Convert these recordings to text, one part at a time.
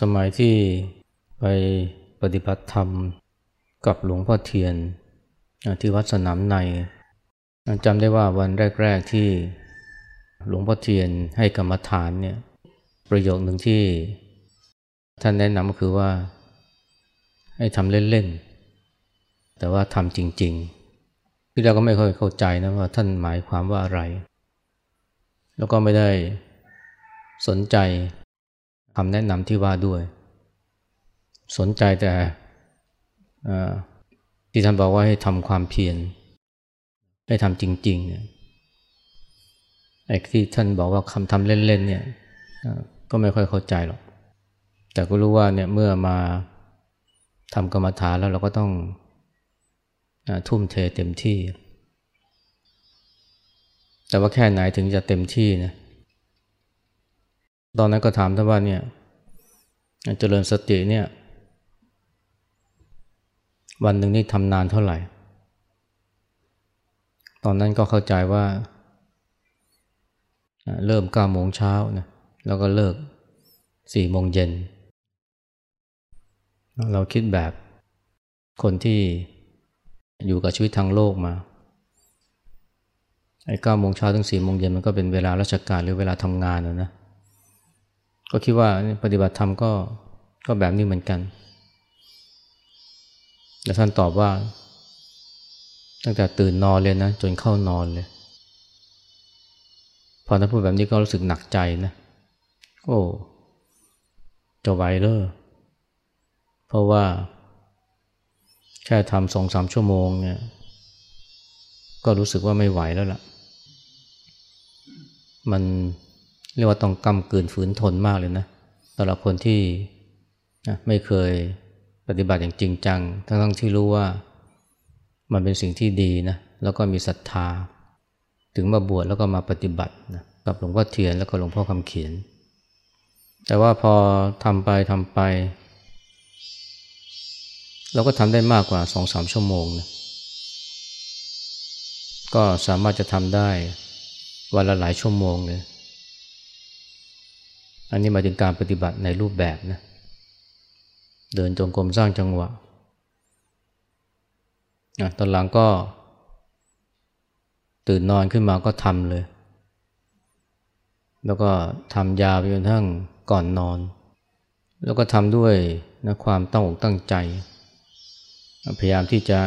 สมัยที่ไปปฏิบัติธรรมกับหลวงพ่อเทียนที่วัดสนามในจำได้ว่าวันแรก ๆที่หลวงพ่อเทียนให้กรรมฐานเนี่ยประโยคหนึ่งที่ท่านแนะนำก็คือว่า ให้ทำเล่น ๆ แต่ว่าทำจริง ๆ ที่เราก็ไม่ค่อยเข้าใจนะว่าท่านหมายความว่าอะไร แล้วก็ไม่ได้สนใจ คำแนะนำที่ว่าด้วย สนใจแต่ที่ท่านบอกว่าให้ทำความเพียรให้ทำจริงๆเนี่ยไอ้ที่ท่านบอกว่าคำทำเล่นๆเนี่ยก็ไม่ค่อยเข้าใจหรอก แต่ก็รู้ว่าเนี่ยเมื่อมาทำกรรมฐานแล้วเราก็ต้องทุ่มเทเต็มที่ แต่ว่าแค่ไหนถึงจะเต็มที่นะ ตอนนั้นก็ถามท่านว่าเนี่ยเจริญสติเนี่ย วันหนึ่งนี่ทำนานเท่าไหร่ ตอนนั้นก็เข้าใจว่า เริ่มเก้าโมงเช้านะแล้วก็เลิกสี่โมงเย็น เราคิดแบบคนที่อยู่กับชีวิตทางโลกมาไอ้เก้าโมงเช้าถึงสี่โมงเย็นมันก็เป็นเวลาราชการหรือเวลาทำงานนะนะ ก็คิดว่าปฏิบัติธรรมก็ก็แบบนี้เหมือนกันแล้วท่านตอบว่า ตั้งแต่ตื่นนอนเลยนะ จนเข้านอนเลย พอท่านพูดแบบนี้ก็รู้สึกหนักใจนะ โอ้จะไหวเลยเพราะว่า แค่ทำสองสามชั่วโมงเนี่ย ก็รู้สึกว่าไม่ไหวแล้วล่ะ มัน เรียกว่าต้องกำกืนฝืนทนมากเลยนะสำหรับคนที่ไม่เคยปฏิบัติอย่างจริงจัง ทั้งทั้งที่รู้ว่ามันเป็นสิ่งที่ดีนะแล้วก็มีศรัทธา ถึงมาบวชแล้วก็มาปฏิบัตินะกับหลวงพ่อเทียนแล้วก็หลวงพ่อคำเขียน แต่ว่าพอทำไปทำไป เราก็ทำได้มากกว่าสองสามชั่วโมงนะก็สามารถจะทำได้วันละหลายชั่วโมงเลย อันนี้มาถึงการปฏิบัติในรูปแบบนะ เดินจงกรมสร้างจังหวะะตอนหลังก็ ตื่นนอนขึ้นมาก็ทำเลย แล้วก็ทำยาไปจนทั้งก่อนนอน แล้วก็ทำด้วยนะความตั้งอกตั้งใจ พยายามที่จะ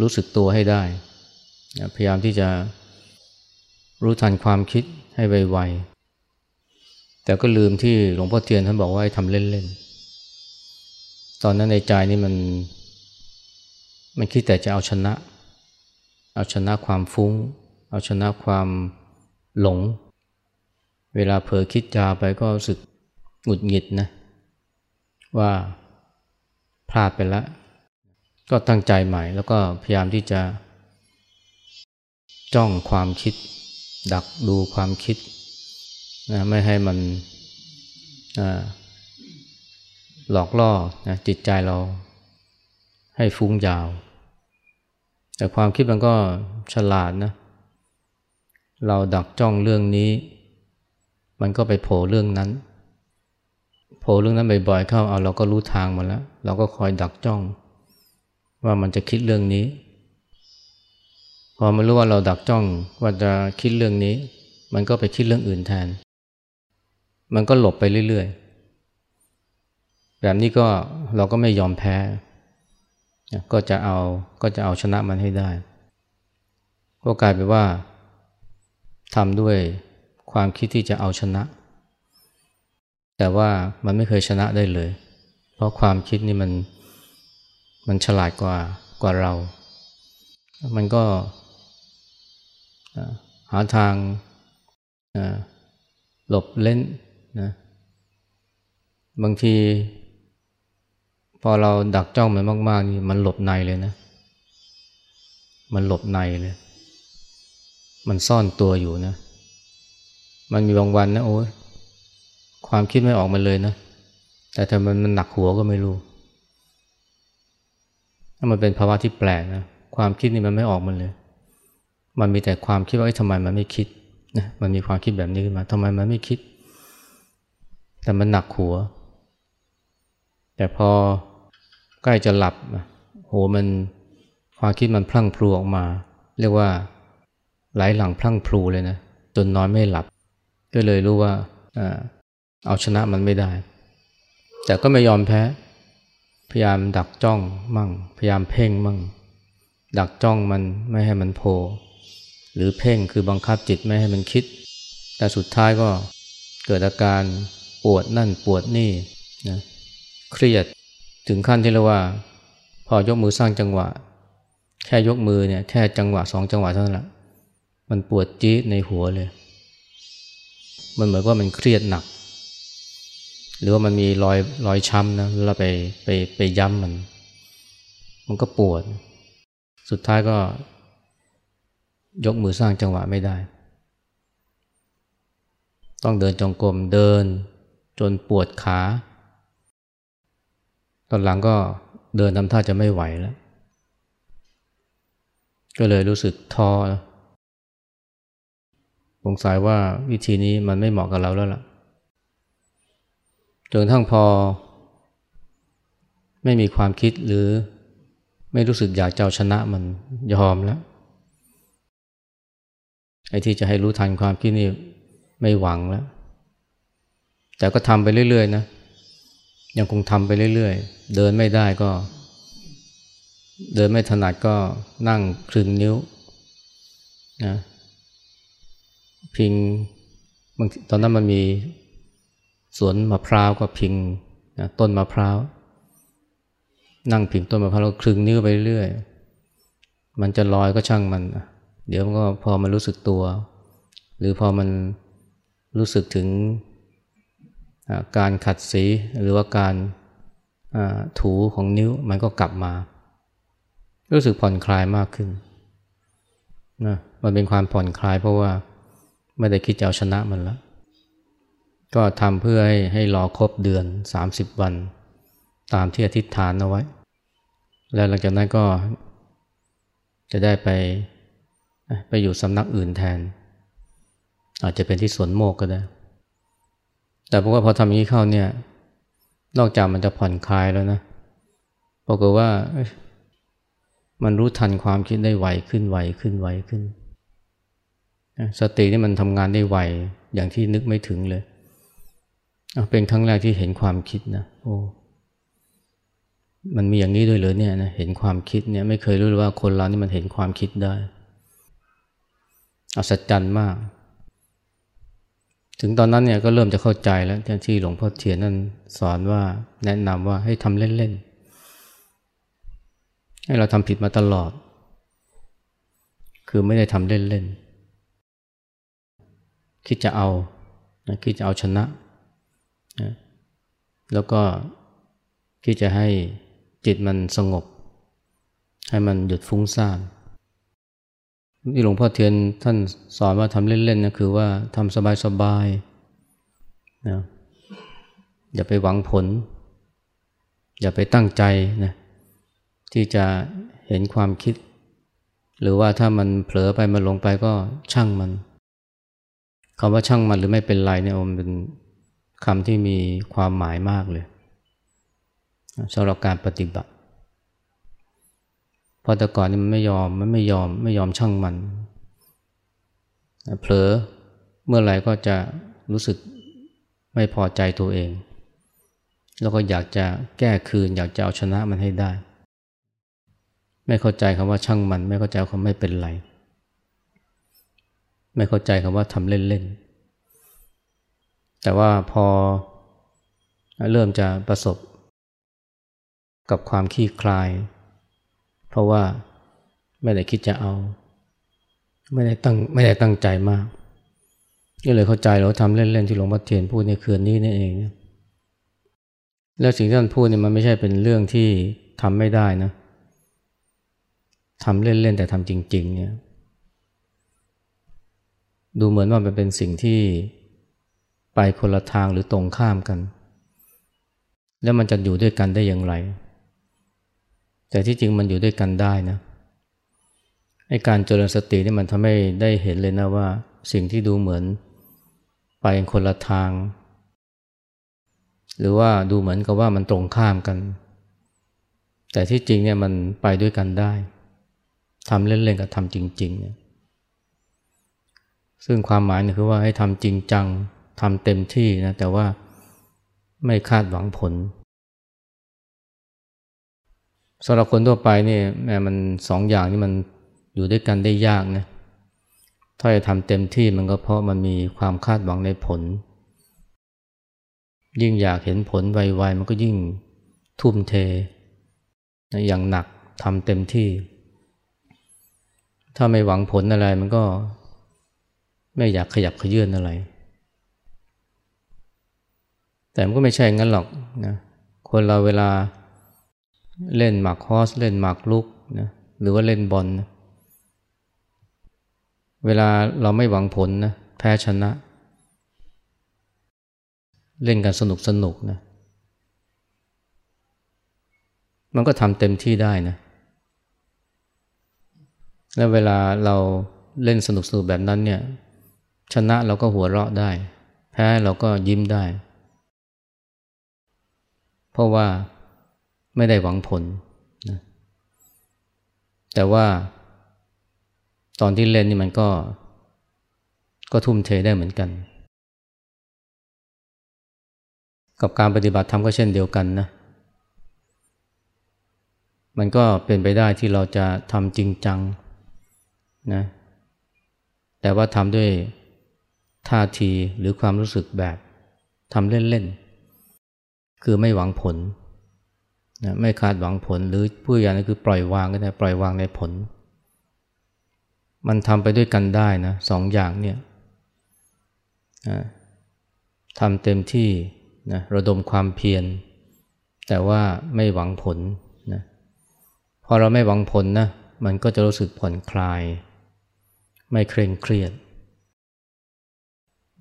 รู้สึกตัวให้ได้ พยายามที่จะรู้ทันความคิดให้ไวๆ แต่ก็ลืมที่หลวงพ่อเทียนท่านบอกว่าให้ทำเล่นๆ ตอนนั้นในใจนี่มัน มันคิดแต่จะเอาชนะ เอาชนะความฟุง้ง เอาชนะความหลง เวลาเผลอคิดจาไปก็รู้สึกหงุดหงิดนะ ว่าพลาดไปแล้ว ก็ตั้งใจใหม่แล้วก็พยายามที่จะ จ้องความคิด ดักดูความคิด นะไม่ให้มันหลอกล่อนะจิตใจเราให้ฟุ้งยาว แต่ความคิดมันก็ฉลาดนะ เราดักจ้องเรื่องนี้ มันก็ไปโผล่เรื่องนั้น โผล่เรื่องนั้นบ่อยๆเข้าเอาเราก็รู้ทางมาแล้ว เราก็คอยดักจ้อง ว่ามันจะคิดเรื่องนี้ พอมันรู้ว่าเราดักจ้องว่าจะคิดเรื่องนี้ มันก็ไปคิดเรื่องอื่นแทน มันก็หลบไปเรื่อยๆ แบบนี้ก็เราก็ไม่ยอมแพ้ ก็จะเอาก็จะเอาชนะมันให้ได้ ก็กลายเป็นว่าทำด้วยความคิดที่จะเอาชนะ แต่ว่ามันไม่เคยชนะได้เลย เพราะความคิดนี่มันมันฉลาดกว่ากว่าเรา มันก็หาทางหลบเล่น นะบางที พอเราดักจ้องมันมากๆนี่มันหลบในเลยนะ มันหลบในเลย มันซ่อนตัวอยู่นะ มันมีบางวันนะโอ้ยความคิดไม่ออกมาเลยนะ แต่ถ้ามันมันหนักหัวก็ไม่รู้ถ้ามันเป็นภาวะที่แปลกนะ ความคิดนี่มันไม่ออกมาเลย มันมีแต่ความคิดว่าทำไมมันไม่คิดนะ มันมีความคิดแบบนี้ขึ้นมาทำไมมันไม่คิด แต่มันหนักหัว แต่พอใกล้จะหลับโหมันความคิดมันพลั่งพลูออกมา เรียกว่าไหลหลังพลั่งพลูเลยนะจนนอนไม่หลับ ก็เลยรู้ว่าเอาชนะมันไม่ได้ แต่ก็ไม่ยอมแพ้ พยายามดักจ้องมั่ง พยายามเพ่งมั่ง ดักจ้องมันไม่ให้มันโผล่หรือเพ่งคือบังคับจิตไม่ให้มันคิด แต่สุดท้ายก็เกิดอาการ ปวดนั่นปวดนี่นะเครียดถึงขั้นที่เรียกว่า พอยกมือสร้างจังหวะ แค่ยกมือเนี่ยแค่จังหวะสองจังหวะเท่านั้นแหละมันปวดจี๊ดในหัวเลย มันเหมือนว่ามันเครียดหนัก หรือว่ามันมีรอยรอยช้ำนะเราไปไปไปย้ำมัน มันก็ปวด สุดท้ายก็ ยกมือสร้างจังหวะไม่ได้ ต้องเดินจงกรมเดิน จนปวดขา ตอนหลังก็เดินทำท่าจะไม่ไหวแล้ว ก็เลยรู้สึกท้อสงสัยว่าวิธีนี้มันไม่เหมาะกับเราแล้วล่ะ จนทั้งพอ ไม่มีความคิดหรือไม่รู้สึกอยากเจ้าชนะมันยอมแล้วไอ้ที่จะให้รู้ทันความคิดนี่ไม่หวังแล้ว แต่ก็ทำไปเรื่อยๆนะยังคงทำไปเรื่อยๆ เดินไม่ได้ก็ เดินไม่ถนัดก็นั่งครึงนิ้วนะพิงบางตอนนั้นมันมีสวนมะพร้าวก็พิงนะต้นมะพร้าวนั่งพิงต้นมะพร้าวแล้วคลึงนิ้วไปเรื่อยมันจะลอยก็ช่างมัน เดี๋ยวมันก็พอมันรู้สึกตัว หรือพอมันรู้สึกถึง การขัดสีหรือว่าการถูของนิ้วมันก็กลับมา รู้สึกผ่อนคลายมากขึ้นนะมันเป็นความผ่อนคลายเพราะว่าไม่ได้คิดจะเอาชนะมันแล้ว ก็ทำเพื่อให้ให้รอครบเดือน 30 วัน ตามที่อธิษฐานเอาไว้ แล้วหลังจากนั้นก็จะได้ไปไปอยู่สำนักอื่นแทน อาจจะเป็นที่สวนโมกก็ได้ แต่ผมว่าพอทำอย่างนี้เข้าเนี่ย นอกจากมันจะผ่อนคลายแล้วนะปรากฏว่ามันรู้ทันความคิดได้ไวขึ้นไวขึ้นไวขึ้น สตินี่มันทำงานได้ไวอย่างที่นึกไม่ถึงเลย เป็นครั้งแรกที่เห็นความคิดนะโอ้มันมีอย่างนี้ด้วยเลยเนี่ยนะเห็นความคิดเนี่ยไม่เคยรู้เลยว่าคนเรานี่มันเห็นความคิดได้อัศจรรย์มาก ถึงตอนนั้นเนี่ยก็เริ่มจะเข้าใจแล้วที่หลวงพ่อเทียนนั่นสอนว่าแนะนำว่าให้ทำเล่นๆ ให้เราทำผิดมาตลอด คือไม่ได้ทำเล่นๆ คิดจะเอาคิดจะเอาชนะ แล้วก็คิดจะให้จิตมันสงบ ให้มันหยุดฟุ้งซ่าน ที่หลวงพ่อเทียนท่านสอนว่าทำเล่นๆนะคือว่าทำสบายๆนะอย่าไปหวังผล อย่าไปตั้งใจนะที่จะเห็นความคิด หรือว่าถ้ามันเผลอไปมันลงไปก็ช่างมันคำว่าช่างมันหรือไม่เป็นไรเนี่ยมันเป็นคำที่มีความหมายมากเลยสำหรับการปฏิบัติ พอแต่ก่อนนี่มันไม่ยอมมันไม่ยอมไม่ยอมช่างมันเผลอเมื่อไหร่ก็จะรู้สึกไม่พอใจตัวเอง แล้วก็อยากจะแก้คืน อยากจะเอาชนะมันให้ได้ ไม่เข้าใจคำว่าช่างมัน ไม่เข้าใจคำไม่เป็นไร ไม่เข้าใจคำว่าทำเล่นๆแต่ว่าพอเริ่มจะประสบกับความขี้คลาย ราะว่าไม่ได้คิดจะเอา ไม่ได้ตั้งไม่ได้ตั้งใจมากก็เลยเข้าใจเราทำเล่นๆที่หลวงพ่อเทียนพูดในคืนนี้นี่เองแล้วสิ่งที่ท่านพูดเนี่ยมันไม่ใช่เป็นเรื่องที่ทำไม่ได้นะทำเล่นๆแต่ทำจริง ๆ เนี่ย ดูเหมือนว่ามันเป็นสิ่งที่ไปคนละทางหรือตรงข้ามกัน แล้วมันจะอยู่ด้วยกันได้อย่างไร แต่ที่จริงมันอยู่ด้วยกันได้นะไอ้การเจริญสตินี่มันทำให้ได้เห็นเลยนะว่า สิ่งที่ดูเหมือนไปคนละทาง หรือว่าดูเหมือนกับว่ามันตรงข้ามกัน แต่ที่จริงเนี่ยมันไปด้วยกันได้ทำเล่นๆกับทำจริงๆเนี่ยซึ่งความหมายเนี่ยคือว่าให้ทำจริงจังทำเต็มที่นะแต่ว่าไม่คาดหวังผล สำหรับคนทั่วไปนี่แม้มันสองอย่างนี้มันอยู่ด้วยกันได้ยากนะถ้าจะทำเต็มที่มันก็เพราะมันมีความคาดหวังในผล ยิ่งอยากเห็นผลไวๆมันก็ยิ่งทุ่มเท อย่างหนักทำเต็มที่ ถ้าไม่หวังผลอะไรมันก็ไม่อยากขยับขยื่นอะไร แต่มันก็ไม่ใช่งั้นหรอกนะคนเราเวลา เล่นหมากฮอส เล่นหมากลุกนะหรือว่าเล่นบอลนะเวลาเราไม่หวังผลนะแพ้ชนะ เล่นกันสนุกสนุกนะมันก็ทำเต็มที่ได้นะ แล้วเวลาเราเล่นสนุกสนุกแบบนั้นเนี่ย ชนะเราก็หัวเราะได้ แพ้เราก็ยิ้มได้ เพราะว่า ไม่ได้หวังผลนะแต่ว่าตอนที่เล่นนี่มันก็ ก็ทุ่มเทได้เหมือนกัน กับการปฏิบัติธรรมก็เช่นเดียวกันนะ มันก็เป็นไปได้ที่เราจะทำจริงจังนะ แต่ว่าทำด้วยท่าทีหรือความรู้สึกแบบทำเล่น ๆ คือไม่หวังผล นะไม่คาดหวังผลหรือผู้อย่างนั้นคือปล่อยวางก็ได้ปล่อยวางในผล มันทำไปด้วยกันได้นะสองอย่างเนี่ยทำเต็มที่นะระดมความเพียร แต่ว่าไม่หวังผลนะพอเราไม่หวังผลนะมันก็จะรู้สึกผ่อนคลาย ไม่เคร่งเครียด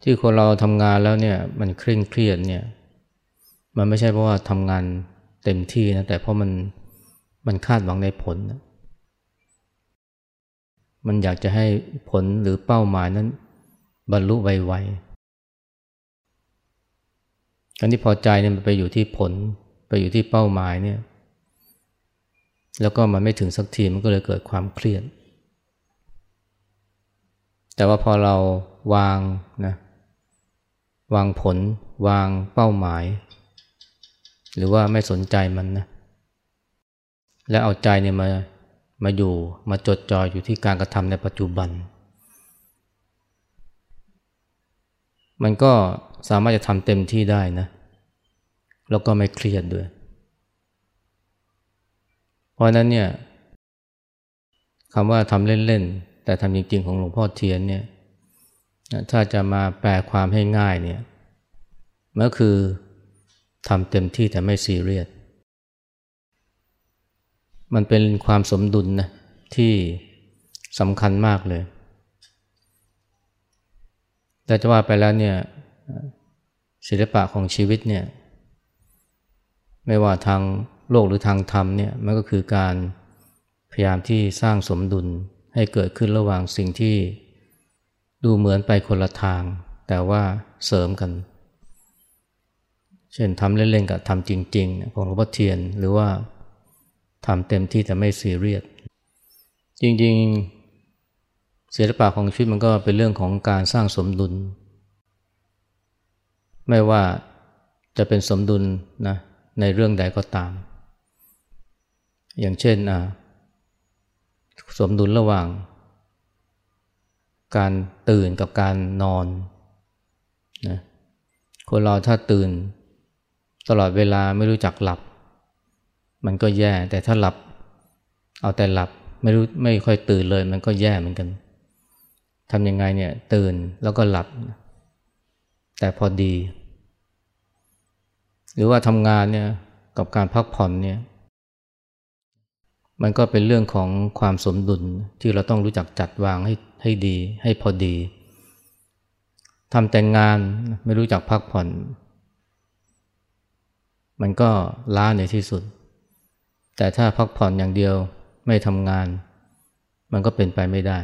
ที่คนเราทำงานแล้วเนี่ยมันเคร่งเครียดเนี่ยมันไม่ใช่เพราะว่าทำงาน เต็มที่นะแต่เพราะมันมันคาดหวังในผลนะมันอยากจะให้ผลหรือเป้าหมายนั้น บรรลุไวๆการที่พอใจเนี่ยมันไปอยู่ที่ผล ไปอยู่ที่เป้าหมายเนี่ย แล้วก็มันไม่ถึงสักทีมันก็เลยเกิดความเครียด แต่ว่าพอเราวางนะวางผล วางเป้าหมาย หรือว่าไม่สนใจมันนะและเอาใจเนี่ยมามาอยู่มาจดจ่ออยู่ที่การกระทำในปัจจุบัน มันก็สามารถจะทำเต็มที่ได้นะ แล้วก็ไม่เครียดด้วย เพราะนั้นเนี่ยคำว่าทำเล่นๆ แต่ทำจริง ๆ ของหลวงพ่อเทียนเนี่ยถ้าจะมาแปลความให้ง่ายเนี่ยมันก็คือ ทำเต็มที่แต่ไม่ซีเรียส มันเป็นความสมดุลนะที่สำคัญมากเลย แต่จะว่าไปแล้วเนี่ยศิลปะของชีวิตเนี่ยไม่ว่าทางโลกหรือทางธรรมเนี่ยมันก็คือการพยายามที่สร้างสมดุลให้เกิดขึ้นระหว่างสิ่งที่ดูเหมือนไปคนละทาง แต่ว่าเสริมกัน เช่นทำเล่นๆกับทำจริงๆของหลวงพ่อเทียนหรือว่าทำเต็มที่แต่ไม่ซีเรียสจริงๆศิลปะของชีวิตมันก็เป็นเรื่องของการสร้างสมดุล ไม่ว่าจะเป็นสมดุลนะในเรื่องใดก็ตาม อย่างเช่นอะสมดุลระหว่าง การตื่นกับการนอนนะคนเราถ้าตื่น ตลอดเวลาไม่รู้จักหลับ มันก็แย่ แต่ถ้าหลับ เอาแต่หลับไม่รู้ไม่ค่อยตื่นเลย มันก็แย่เหมือนกันทำยังไงเนี่ย ตื่นแล้วก็หลับ แต่พอดี หรือว่าทำงานเนี่ยกับการพักผ่อนเนี่ยมันก็เป็นเรื่องของความสมดุลที่เราต้องรู้จักจัดวางให้ให้ดี ให้พอดีทำแต่งงานไม่รู้จักพักผ่อน มันก็ล้าในที่สุด แต่ถ้าพักผ่อนอย่างเดียวไม่ทำงาน มันก็เป็นไปไม่ได้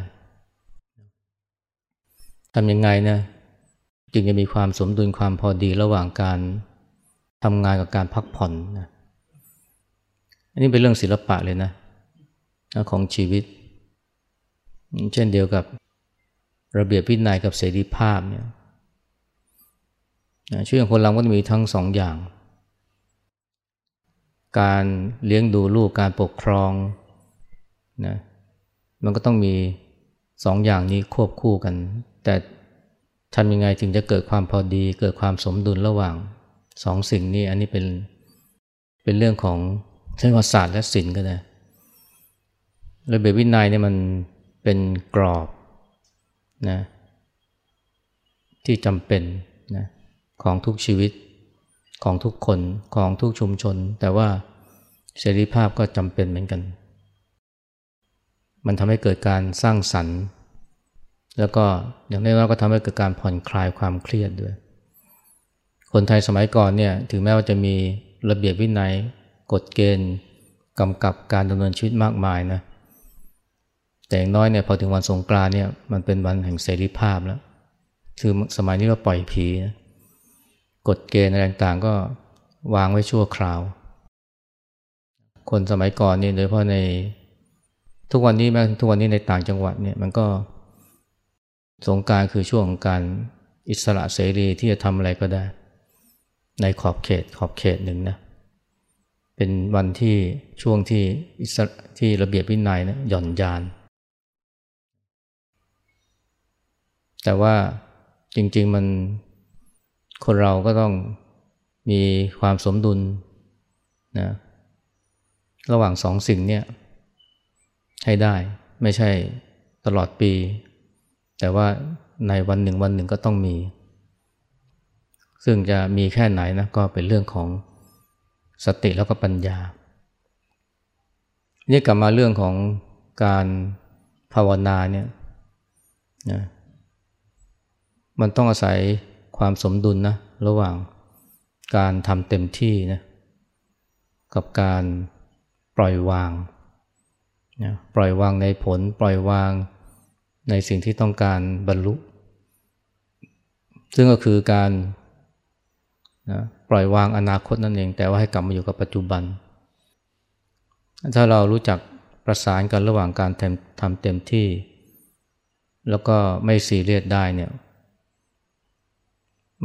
ทำยังไงนะจึงจะมีความสมดุลความพอดีระหว่างการทำงานกับการพักผ่อนนะอันนี้เป็นเรื่องศิลปะเลยนะของชีวิต เช่นเดียวกับระเบียบวินัยกับเสรีภาพเนี่ยชีวิตของคนเราก็มีทั้งสองอย่าง การเลี้ยงดูลูกการปกครองนะมันก็ต้องมีสองอย่างนี้ควบคู่กัน แต่ทำยังไงถึงจะเกิดความพอดีเกิดความสมดุลระหว่างสองสิ่งนี้อันนี้เป็นเป็นเรื่องของเช่นศาสตร์และศิลป์ก็ได้ระเบียบวินัยเนี่ยมันเป็นกรอบนะที่จำเป็นนะของทุกชีวิต ของทุกคนของทุกชุมชน แต่ว่าเสรีภาพก็จำเป็นเหมือนกัน มันทำให้เกิดการสร้างสรรค์ แล้วก็อย่างน้อยก็ทำให้เกิดการผ่อนคลายความเครียดด้วย คนไทยสมัยก่อนเนี่ยถึงแม้ว่าจะมีระเบียบวินัยกฎเกณฑ์กำกับการดำเนินชีวิตมากมายนะแต่อย่างน้อยเนี่ยพอถึงวันสงกรานเนี่ยมันเป็นวันแห่งเสรีภาพแล้วคือสมัยนี้เราปล่อยผีนะ กฎเกณฑ์อะไรต่างๆก็วางไว้ชั่วคราว คนสมัยก่อนนี่โดยเฉพาะในทุกวันนี้แม้ทุกวันนี้ในต่างจังหวัดเนี่ยมันก็สงการคือช่วงของการอิสระเสรีที่จะทำอะไรก็ได้ ในขอบเขตขอบเขตหนึ่งนะเป็นวันที่ช่วงที่อิสระที่ระเบียบวินัยนะหย่อนยาน แต่ว่าจริง ๆ มัน คนเราก็ต้องมีความสมดุลนะระหว่างสองสิ่งเนี่ยให้ได้ไม่ใช่ตลอดปี แต่ว่าในวันหนึ่งวันหนึ่งก็ต้องมี ซึ่งจะมีแค่ไหนนะก็เป็นเรื่องของสติแล้วก็ปัญญา นี่กลับมาเรื่องของการภาวนาเนี่ยนะมันต้องอาศัย ความสมดุลนะระหว่างการทำเต็มที่นะกับการปล่อยวางนะปล่อยวางในผลปล่อยวางในสิ่งที่ต้องการบรรลุ ซึ่งก็คือการนะปล่อยวางอนาคตนั่นเอง แต่ว่าให้กลับมาอยู่กับปัจจุบัน ถ้าเรารู้จักประสานกันระหว่างการทำเต็มที่ แล้วก็ไม่ซีเรียสได้เนี่ย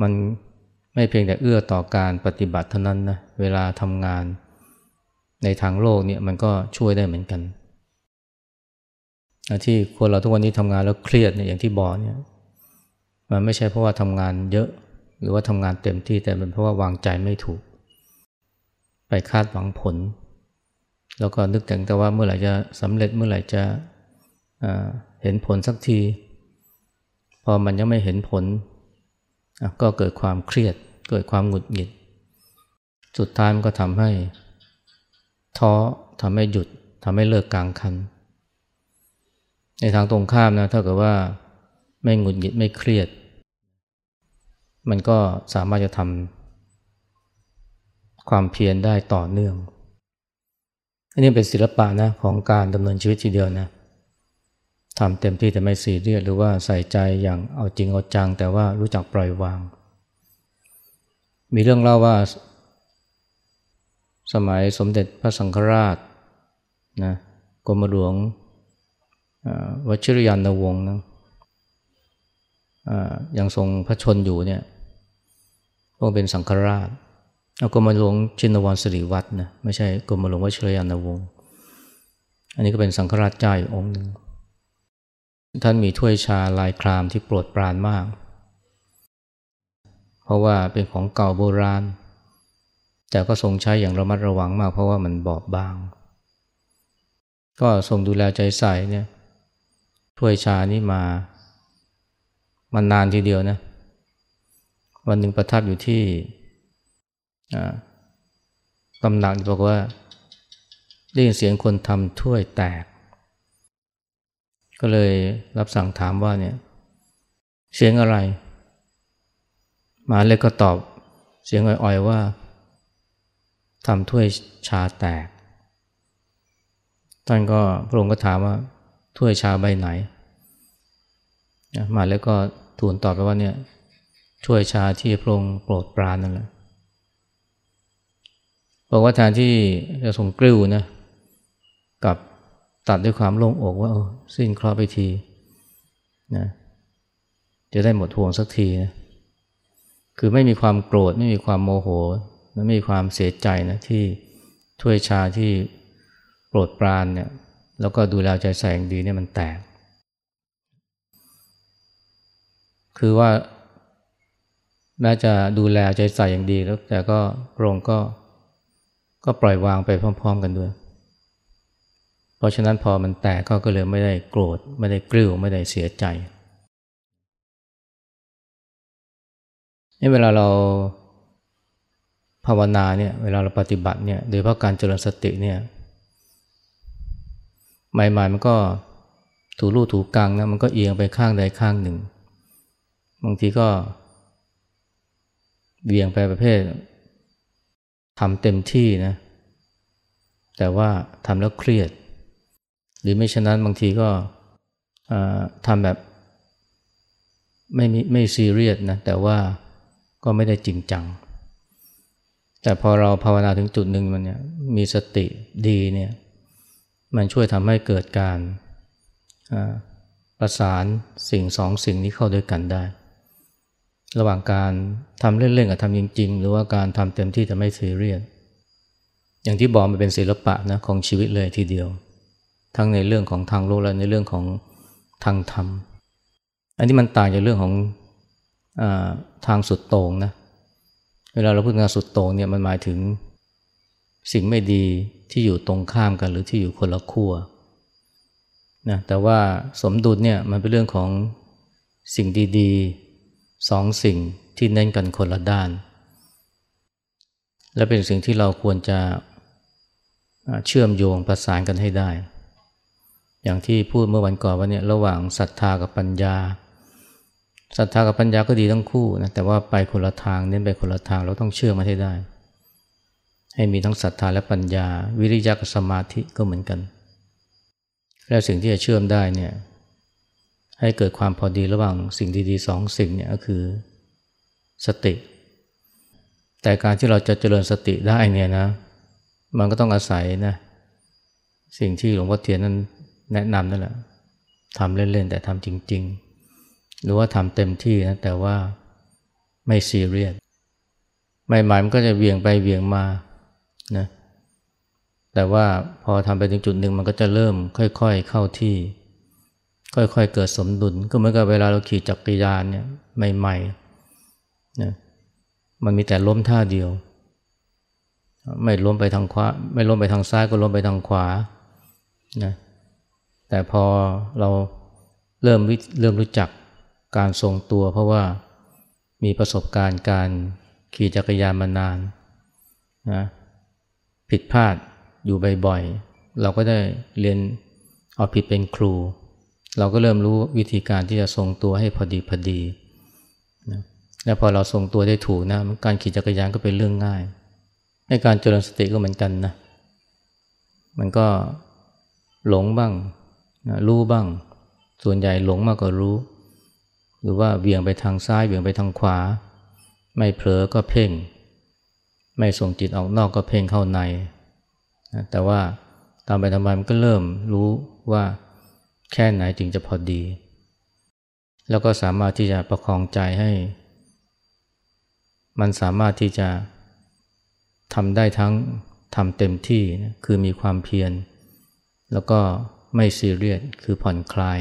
มันไม่เพียงแต่เอื้อต่อการปฏิบัติเท่านั้นนะเวลาทำงานในทางโลกเนี่ยมันก็ช่วยได้เหมือนกัน ที่คนเราทุกวันนี้ทำงานแล้วเครียดเนี่ยอย่างที่บอกเนี่ยมันไม่ใช่เพราะว่าทำงานเยอะหรือว่าทำงานเต็มที่แต่เป็นเพราะว่าวางใจไม่ถูก ไปคาดหวังผล แล้วก็นึกถึงแต่ว่าเมื่อไหร่จะสำเร็จเมื่อไหร่จะเห็นผลสักที พอมันยังไม่เห็นผล ก็เกิดความเครียด เกิดความหงุดหงิด สุดท้ายมันก็ทำให้ท้อทำให้หยุดทำให้เลิกกลางคัน ในทางตรงข้ามนะถ้าเกิดว่าไม่หงุดหงิดไม่เครียด มันก็สามารถจะทำความเพียรได้ต่อเนื่องอันนี้เป็นศิลปะนะของการดำเนินชีวิตทีเดียวนะ ทำเต็มที่แต่ไม่ซีเรียสหรือว่าใส่ใจอย่างเอาจริงเอาจัง แต่ว่ารู้จักปล่อยวาง มีเรื่องเล่าว่า สมัยสมเด็จพระสังฆราชนะกรมหลวงวชิรยานวงศ์นะยังทรงพระชนอยู่เนี่ยพระเป็นสังฆราชกรมหลวงชินวรสิริวัฒนะไม่ใช่กรมหลวงวชิรยานวงศ์อันนี้ก็เป็นสังฆราชเจ้าอีกองค์หนึ่ง ท่านมีถ้วยชาลายครามที่โปรดปรานมาก เพราะว่าเป็นของเก่าโบราณ แต่ก็ทรงใช้อย่างระมัดระวังมากเพราะว่ามันบอบบาง ก็ทรงดูแลใจใส่เนี่ยถ้วยชานี้มา มันนานทีเดียวนะ วันหนึ่งประทับอยู่ที่ตำหนักบอกว่าได้ยินเสียงคนทำถ้วยแตก ก็เลยรับสั่งถามว่าเนี่ย เสียงอะไร มาเล็กก็ตอบ เสียงอ่อยๆว่าทำถ้วยชาแตก ท่านก็พระองค์ก็ถามว่า ถ้วยชาใบไหน มาเล็กก็ทูลตอบไปว่าเนี่ยช่วยชาที่พระองค์โปรดปรานนั่นแหละบอกว่าแทนที่จะส่งกลิ้วนะกับ ตัดด้วยความโล่งอกว่าสิ้นเคราะห์ไปทีนะจะได้หมดห่วงสักทีนะคือไม่มีความโกรธไม่มีความโมโหและไม่มีความเสียใจนะที่ถ้วยชาที่โปรดปรานเนี่ยแล้วก็ดูแลใจใส่อย่างดีเนี่ยมันแตก คือว่าแม้จะดูแลใจใส่อย่างดีแล้วแต่ก็พระองค์ก็ก็ปล่อยวางไปพร้อม ๆ กันด้วย เพราะฉะนั้นพอมันแตกก็ก็เลยไม่ได้โกรธ ไม่ได้กลิ้วไม่ได้เสียใจนี่เวลาเราภาวนาเนี่ยเวลาเราปฏิบัติเนี่ยโดยเพราะการเจริญสติเนี่ยใหม่ๆมันก็ถูรูถูกลางนะมันก็เอียงไปข้างใดข้างหนึ่ง บางทีก็เบี่ยงไปประเภททำเต็มที่นะแต่ว่าทำแล้วเครียด หรือไม่ฉะนั้นบางทีก็ทำแบบไม่มีไม่ซีเรียสนะแต่ว่าก็ไม่ได้จริงจัง แต่พอเราภาวนาถึงจุดหนึ่งมันเนี่ยมีสติดีเนี่ยมันช่วยทำให้เกิดการประสานสิ่งสองสิ่งนี้เข้าด้วยกันได้ ระหว่างการทำเล่นๆกับทำจริง ๆ หรือว่าการทำเต็มที่แต่ไม่ซีเรียสอย่างที่บอกมันเป็นศิลปะนะของชีวิตเลยทีเดียว ทั้งในเรื่องของทางโลกและในเรื่องของทางธรรม อันนี้มันต่างจากเรื่องของอทางสุดโต่งนะ เวลาเราพูดงานสุดโต่งเนี่ยมันหมายถึงสิ่งไม่ดีที่อยู่ตรงข้ามกันหรือที่อยู่คนละขั้วนะแต่ว่าสมดุลเนี่ยมันเป็นเรื่องของสิ่งดีๆสองสิ่งที่เน้นกันคนละด้าน และเป็นสิ่งที่เราควรจะเชื่อมโยงประสานกันให้ได้ อย่างที่พูดเมื่อวันก่อนว่าเนี่ยระหว่างศรัทธากับปัญญาศรัทธากับปัญญาก็ดีทั้งคู่นะแต่ว่าไปคนละทางเน้นไปคนละทางเราต้องเชื่อมาให้ได้ ให้มีทั้งศรัทธาและปัญญา วิริยะกับสมาธิก็เหมือนกัน และสิ่งที่จะเชื่อมได้เนี่ยให้เกิดความพอดีระหว่างสิ่งดีๆสองสิ่งเนี่ยก็คือสติ แต่การที่เราจะเจริญสติได้เนี่ยนะ มันก็ต้องอาศัยนะสิ่งที่หลวงพ่อเทียนนั้น แนะนำนั่นแหละทำเล่นๆแต่ทำจริง ๆ หรือว่าทำเต็มที่นะแต่ว่าไม่ซีเรียสใหม่ๆมันก็จะเวียงไปเวียงมานะแต่ว่าพอทำไปถึงจุดหนึ่งมันก็จะเริ่มค่อยๆเข้าที่ ค่อยๆเกิดสมดุล ก็เหมือนกับเวลาเราขี่จักรยานเนี่ยใหม่ๆนะมันมีแต่ล้มท่าเดียว ไม่ล้มไปทางขวาไม่ล้มไปทางซ้ายก็ล้มไปทางขวานะ แต่พอเราเริ่มเริ่มรู้จักการทรงตัว เพราะว่ามีประสบการณ์การขี่จักรยานมานานนะผิดพลาดอยู่บ่อยๆ เราก็ได้เรียนเอาผิดเป็นครู เราก็เริ่มรู้วิธีการที่จะทรงตัวให้พอดีพอดีนะและพอเราทรงตัวได้ถูกนะการขี่จักรยานก็เป็นเรื่องง่าย ในการเจริญสติก็เหมือนกันนะมันก็หลงบ้าง รู้บ้าง ส่วนใหญ่หลงมากกว่ารู้ หรือว่าเบี่ยงไปทางซ้ายเบี่ยงไปทางขวา ไม่เผลอก็เพ่ง ไม่ส่งจิตออกนอกก็เพ่งเข้าใน แต่ว่าตามไปทำไมมันก็เริ่มรู้ว่าแค่ไหนจึงจะพอดี แล้วก็สามารถที่จะประคองใจให้ มันสามารถที่จะทำได้ทั้งทำเต็มที่นะคือมีความเพียร แล้วก็ ไม่ซีเรียสคือผ่อนคลาย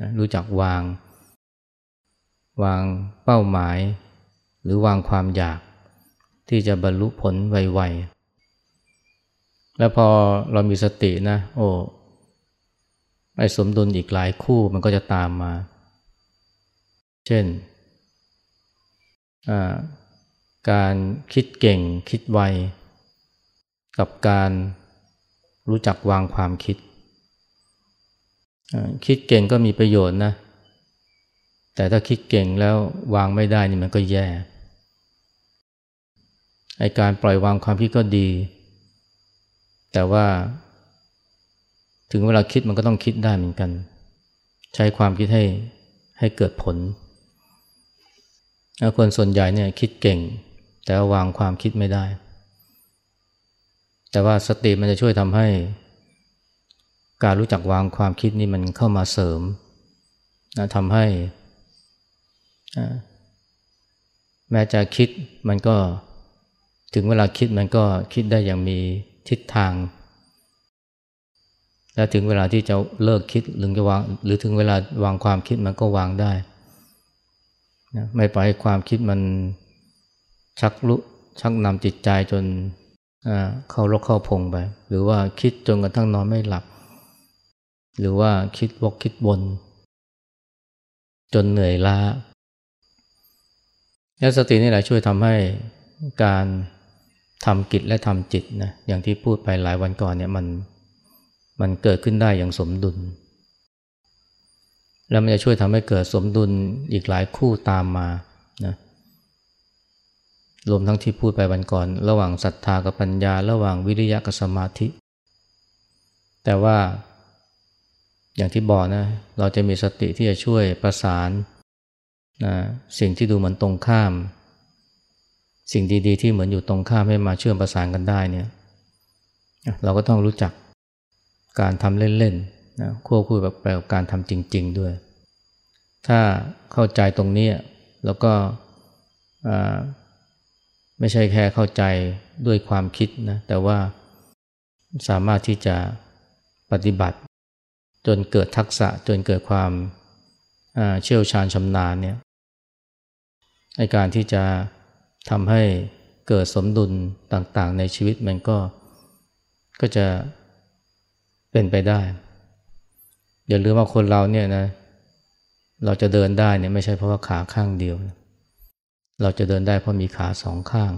นะรู้จักวาง วางเป้าหมาย หรือวางความอยาก ที่จะบรรลุผลไวๆ แล้วพอเรามีสตินะ โอ้ไอ้สมดุลอีกหลายคู่มันก็จะตามมา เช่น การคิดเก่งคิดไว กับการรู้จักวางความคิด คิดเก่งก็มีประโยชน์นะ แต่ถ้าคิดเก่งแล้ววางไม่ได้นี่มันก็แย่ไอการปล่อยวางความคิดก็ดี แต่ว่าถึงเวลาคิดมันก็ต้องคิดได้เหมือนกัน ใช้ความคิดให้ให้เกิดผลคนส่วนใหญ่เนี่ยคิดเก่ง แต่วางความคิดไม่ได้ แต่ว่าสติมันจะช่วยทำให้ การรู้จักวางความคิดนี่มันเข้ามาเสริมนะทำให้ แม้จะคิดมันก็ถึงเวลาคิดมันก็คิดได้อย่างมีทิศทาง และถึงเวลาที่จะเลิกคิดหรือจะวางหรือถึงเวลาวางความคิดมันก็วางได้นะไม่ปล่อยให้ความคิดมันชักลุชักนำจิตใจจนเข้ารกเข้าพงไป หรือว่าคิดจนกระทั่งนอนไม่หลับ หรือว่าคิดวกคิดบน จนเหนื่อยล้าและสตินี่แหละช่วยทำให้การทำกิจและทำจิตนะอย่างที่พูดไปหลายวันก่อนเนี่ยมันมันเกิดขึ้นได้อย่างสมดุล แล้วมันจะช่วยทำให้เกิดสมดุลอีกหลายคู่ตามมานะรวมทั้งที่พูดไปวันก่อน ระหว่างศรัทธากับปัญญา ระหว่างวิริยะกับสมาธิ แต่ว่า อย่างที่บอกนะ เราจะมีสติที่จะช่วยประสานนะสิ่งที่ดูเหมือนตรงข้าม สิ่งดีๆ ที่เหมือนอยู่ตรงข้ามให้มาเชื่อมประสานกันได้เนี่ยเราก็ต้องรู้จักการทำเล่นๆนะควบคู่กับแปลการทำจริง ๆ ด้วย ถ้าเข้าใจตรงนี้แล้วก็ไม่ใช่แค่เข้าใจด้วยความคิดนะแต่ว่าสามารถที่จะปฏิบัติ จนเกิดทักษะจนเกิดความเชี่ยวชาญชำนาญเนี่ยในการที่จะทำให้เกิดสมดุลต่างๆ ในชีวิตมันก็ก็จะเป็นไปได้อย่าลืมว่าคนเราเนี่ยนะเราจะเดินได้เนี่ยไม่ใช่เพราะว่าขาข้างเดียว เราจะเดินได้เพราะมีขาสองข้าง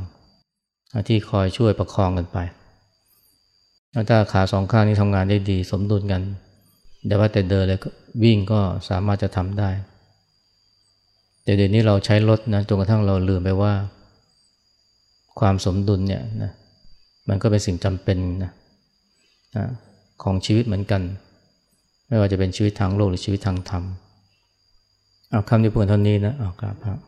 ที่คอยช่วยประคองกันไป ถ้าขาสองข้างนี้ทำงานได้ดี สมดุลกัน แต่ว่าแต่เดินเลยวิ่งก็สามารถจะทำได้ แต่เดี๋ยวนี้เราใช้รถนะจนกระทั่งเราลืมไปว่า ความสมดุลเนี่ยนะมันก็เป็นสิ่งจำเป็นนะนะของชีวิตเหมือนกัน ไม่ว่าจะเป็นชีวิตทางโลกหรือชีวิตทางธรรมเอาคำที่พูดเท่านี้นะเอากราบครับ